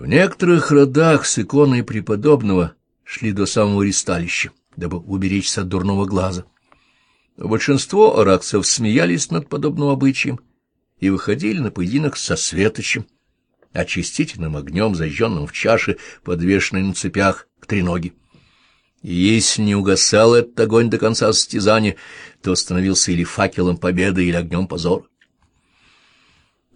В некоторых родах с иконой преподобного шли до самого ристалища, дабы уберечься от дурного глаза. Но большинство аракцев смеялись над подобным обычаем и выходили на поединок со светочем, очистительным огнем, зажженным в чаше, подвешенной на цепях к треноге. И если не угасал этот огонь до конца состязания, то становился или факелом победы, или огнем позора.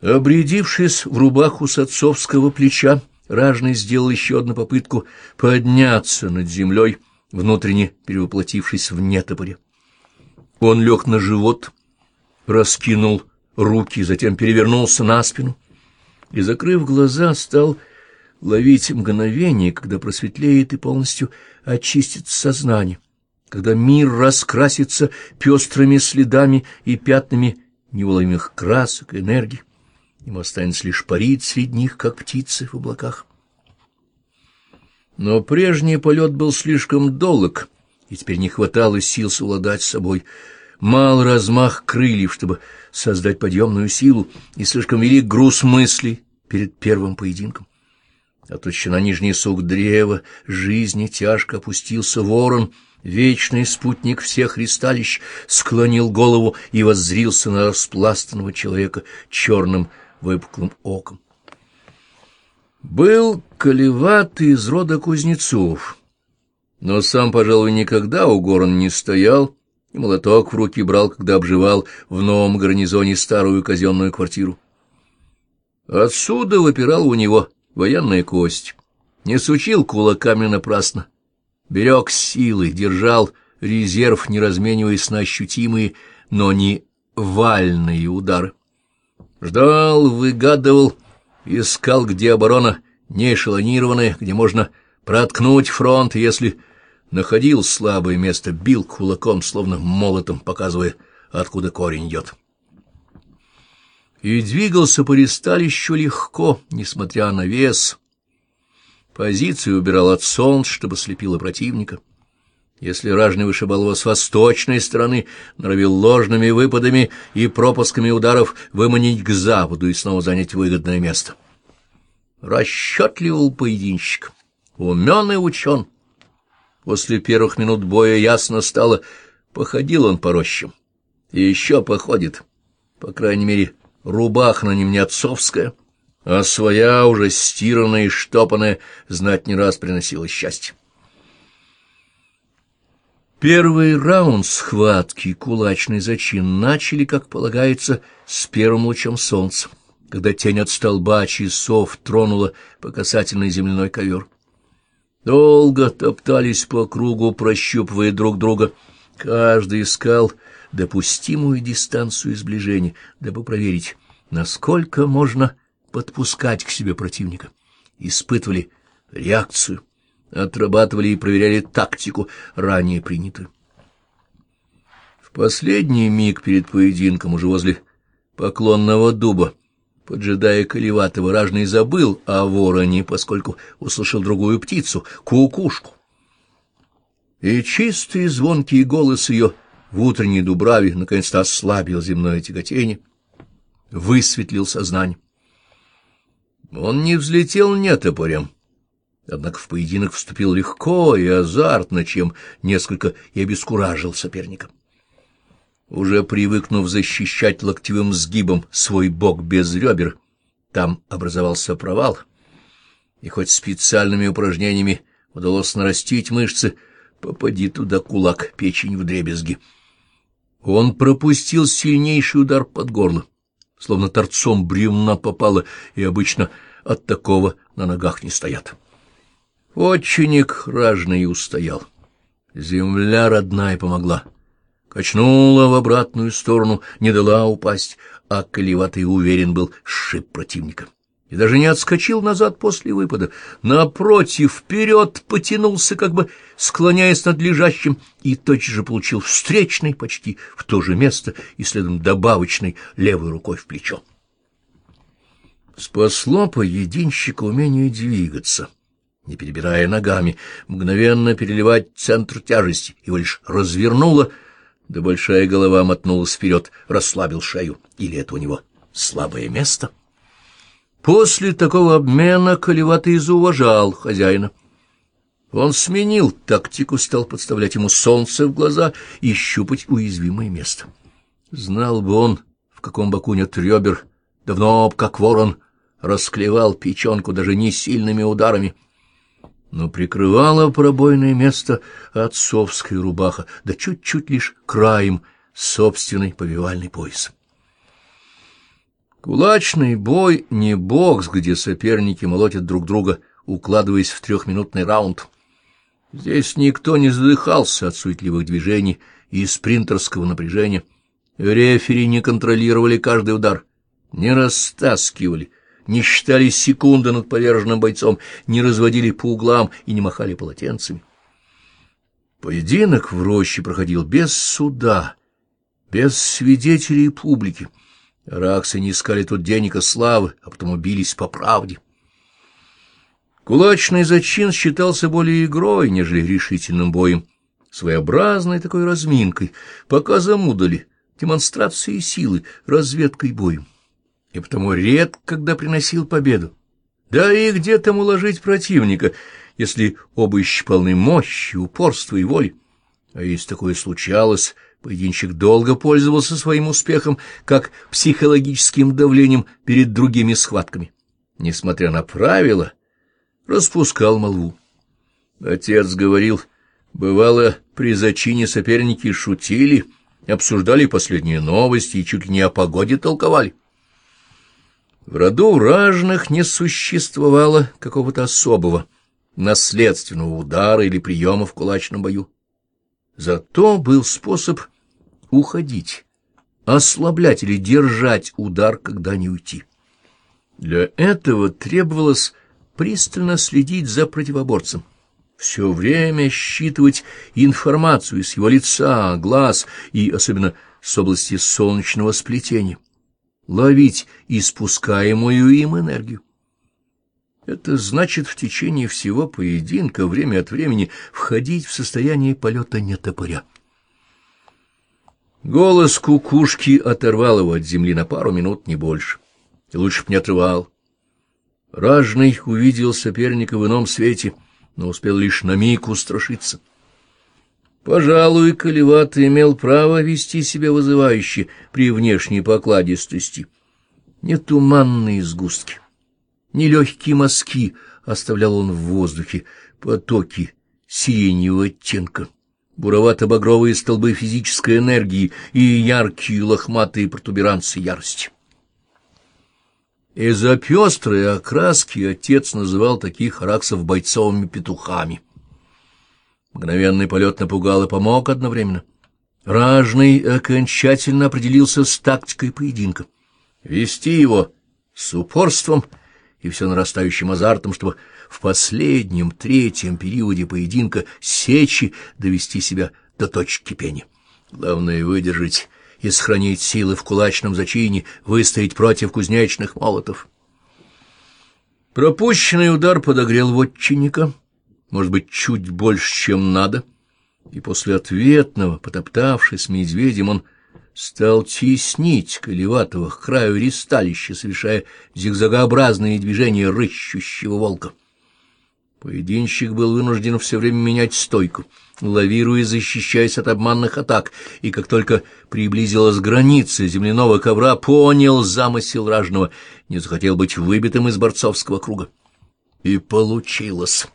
Обрядившись в рубаху с отцовского плеча, Ражный сделал еще одну попытку подняться над землей, внутренне перевоплотившись в нетопоре. Он лег на живот, раскинул руки, затем перевернулся на спину и, закрыв глаза, стал ловить мгновение, когда просветлеет и полностью очистится сознание, когда мир раскрасится пестрыми следами и пятнами неуловимых красок и энергий. Ему останется лишь парить среди них, как птицы в облаках. Но прежний полет был слишком долг, и теперь не хватало сил совладать с собой. Мал размах крыльев, чтобы создать подъемную силу, и слишком велик груз мыслей перед первым поединком. А точно нижний сук древа жизни тяжко опустился ворон, вечный спутник всех ристалищ, склонил голову и воззрился на распластанного человека черным выпуклым оком. Был колеватый из рода кузнецов, но сам, пожалуй, никогда у горн не стоял, и молоток в руки брал, когда обживал в новом гарнизоне старую казенную квартиру. Отсюда выпирал у него военная кость, не сучил кулаками напрасно, берег силы, держал резерв, не размениваясь на ощутимые, но не вальные удары. Ждал, выгадывал, искал, где оборона не эшелонированная, где можно проткнуть фронт, если находил слабое место, бил кулаком, словно молотом, показывая, откуда корень идет. И двигался по ристалищу легко, несмотря на вес. Позицию убирал от солнца, чтобы слепило противника. Если ражный вышибал его с восточной стороны, норовил ложными выпадами и пропусками ударов выманить к западу и снова занять выгодное место. Расчетливый поединщик, умен и учен. После первых минут боя ясно стало, походил он по рощам. И еще походит, по крайней мере, рубаха на нем не отцовская, а своя, уже стиранная и штопанная, знать не раз приносила счастье. Первый раунд схватки, кулачный зачин, начали, как полагается, с первым лучом солнца, когда тень от столба часов тронула по касательной земляной ковер. Долго топтались по кругу, прощупывая друг друга. Каждый искал допустимую дистанцию сближения, дабы проверить, насколько можно подпускать к себе противника. Испытывали реакцию отрабатывали и проверяли тактику, ранее принятую. В последний миг перед поединком, уже возле поклонного дуба, поджидая Колеватого, ражный забыл о вороне, поскольку услышал другую птицу — кукушку. И чистый звонкий голос ее в утренней дубраве наконец-то ослабил земное тяготение, высветлил сознание. Он не взлетел нетопорем, Однако в поединок вступил легко и азартно, чем несколько и обескуражил соперника. Уже привыкнув защищать локтевым сгибом свой бок без ребер, там образовался провал, и хоть специальными упражнениями удалось нарастить мышцы, попади туда кулак, печень в дребезги. Он пропустил сильнейший удар под горло, словно торцом бревна попало, и обычно от такого на ногах не стоят. Отчинник ражный устоял. Земля родная помогла. Качнула в обратную сторону, не дала упасть, а колеватый уверен был сшиб противника. И даже не отскочил назад после выпада. Напротив, вперед потянулся, как бы склоняясь над лежащим, и тотчас же получил встречный почти в то же место и следом добавочный левой рукой в плечо. Спасло поединщика умение двигаться — не перебирая ногами, мгновенно переливать центр тяжести, его лишь развернуло, да большая голова мотнулась вперед, расслабил шею. Или это у него слабое место? После такого обмена Колеватый зауважал хозяина. Он сменил тактику, стал подставлять ему солнце в глаза и щупать уязвимое место. Знал бы он, в каком боку нет ребер, давно б, как ворон, расклевал печенку даже не сильными ударами. Но прикрывала пробойное место отцовская рубаха, да чуть-чуть лишь краем собственный повивальный пояс. Кулачный бой — не бокс, где соперники молотят друг друга, укладываясь в трехминутный раунд — Здесь никто не задыхался от суетливых движений и спринтерского напряжения. Рефери не контролировали каждый удар, не растаскивали, не считали секунды над поверженным бойцом, не разводили по углам и не махали полотенцами. Поединок в роще проходил без суда, без свидетелей и публики. Раксы не искали тут денег и славы, а потом убились по правде. Кулачный зачин считался более игрой, нежели решительным боем, своеобразной такой разминкой, показом удали, демонстрацией силы, разведкой боем. И потому редко, когда приносил победу. Да и где там уложить противника, если оба полны мощи, упорства и воли? А если такое случалось, поединщик долго пользовался своим успехом, как психологическим давлением перед другими схватками. Несмотря на правила, распускал молву. Отец говорил, бывало, при зачине соперники шутили, обсуждали последние новости и чуть ли не о погоде толковали. В роду ражных не существовало какого-то особого, наследственного удара или приема в кулачном бою. Зато был способ уходить, ослаблять или держать удар, когда не уйти. Для этого требовалось пристально следить за противоборцем, все время считывать информацию из его лица, глаз и особенно с области солнечного сплетения, ловить испускаемую им энергию. Это значит в течение всего поединка время от времени входить в состояние полета нетопыря. Голос кукушки оторвал его от земли на пару минут, не больше. И лучше б не отрывал. Ражный увидел соперника в ином свете, но успел лишь на миг устрашиться. Пожалуй, Колеват имел право вести себя вызывающе при внешней покладистости. Не туманные сгустки, не легкие мазки оставлял он в воздухе, потоки сиреневого оттенка, буровато-багровые столбы физической энергии и яркие лохматые протуберанцы ярости. Из-за пестрой окраски отец называл таких раксов бойцовыми петухами. Мгновенный полет напугал и помог одновременно. Ражный окончательно определился с тактикой поединка. Вести его с упорством и все нарастающим азартом, чтобы в последнем, третьем периоде поединка сечи довести себя до точки кипения. Главное — выдержать и сохранить силы в кулачном зачине, выстоять против кузнечных молотов. Пропущенный удар подогрел вотчинника, может быть, чуть больше, чем надо, и после ответного, потоптавшись медведем, он стал теснить Колеватого к краю ристалища, совершая зигзагообразные движения рыщущего волка. Поединщик был вынужден все время менять стойку, лавируя защищаясь от обманных атак, и как только приблизилась граница земляного ковра, понял замысел ражного, не захотел быть выбитым из борцовского круга. И получилось.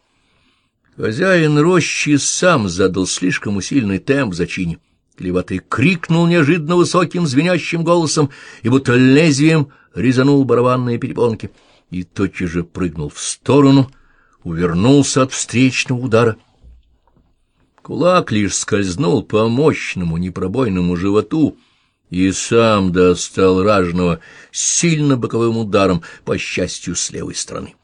Хозяин рощи сам задал слишком усиленный темп зачине. Клеватый крикнул неожиданно высоким звенящим голосом и будто лезвием резанул барабанные перепонки и тотчас же прыгнул в сторону — увернулся от встречного удара. Кулак лишь скользнул по мощному непробойному животу и сам достал ражного сильно боковым ударом, по счастью, с левой стороны.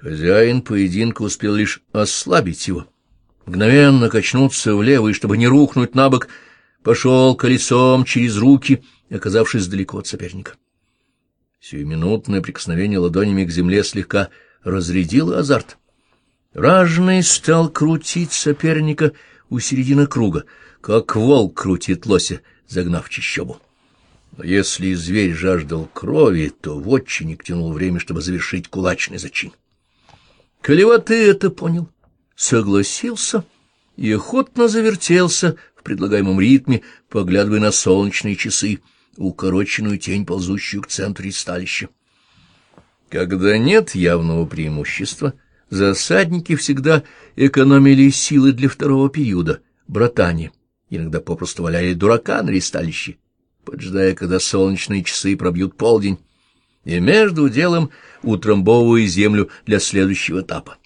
Хозяин поединка успел лишь ослабить его, мгновенно качнуться влево, и, чтобы не рухнуть на бок, пошел колесом через руки, оказавшись далеко от соперника. Сиюминутное прикосновение ладонями к земле слегка разрядила азарт. Ражный стал крутить соперника у середины круга, как волк крутит лося, загнав чищобу. Но если зверь жаждал крови, то вотчинник тянул время, чтобы завершить кулачный зачин. Колеватый это понял, согласился и охотно завертелся в предлагаемом ритме, поглядывая на солнечные часы, укороченную тень, ползущую к центру ристалища. Когда нет явного преимущества, засадники всегда экономили силы для второго периода, братания, иногда попросту валяли дурака на ристалище, поджидая, когда солнечные часы пробьют полдень, и между делом утрамбовывая землю для следующего этапа.